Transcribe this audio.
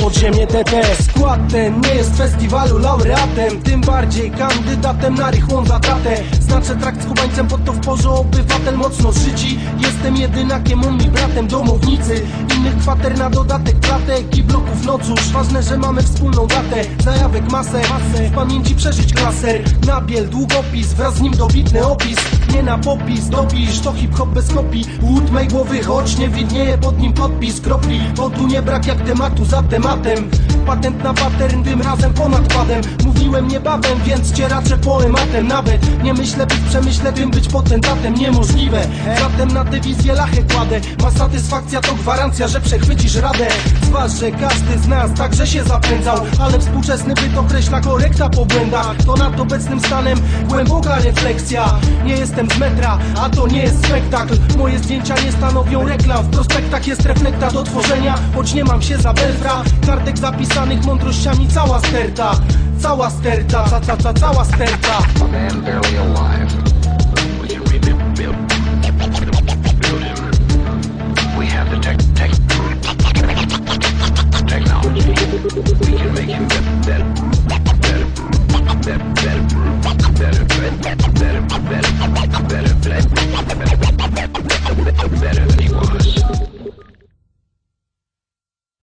podziemie TT Skład ten nie jest festiwalu laureatem Tym bardziej kandydatem na rychłą zatratę. Znaczę trakt z kubańcem pod to w porze obywatel mocno zżyci Jestem jedynakiem, on mi bratem domownicy. Innych kwater na dodatek klatek i bloków nocusz Ważne, że mamy wspólną datę Zajawek masę, masę w pamięci przeżyć klaser Nabiel, długopis, wraz z nim dobitny opis Nie na popis, dopisz, to hip-hop bez kopii. Łód mej głowy, choć nie widnieje pod nim podpis Kropli, bo tu nie brak jak tematu za tematem. Patent na pattern, tym razem ponad padem. Mówiłem niebawem, więc cię raczę poematem. Nawet nie myślę być w przemyśle, tym być potentatem. Niemożliwe, zatem na tę wizję lachę kładę. Ma satysfakcja to gwarancja, że przechwycisz radę. Zważ, że każdy z nas także się zapędzał. Ale współczesny byt określa korekta po błędach. To nad obecnym stanem głęboka refleksja. Nie jestem jestem z metra, a to nie jest spektakl. Moje zdjęcia nie stanowią reklam. W prospektach jest reflekta do tworzenia Choć nie mam się za belfra. Kartek zapisanych mądrościami cała sterta. Cała sterta, ca, ca, ca, cała sterta. We can make him better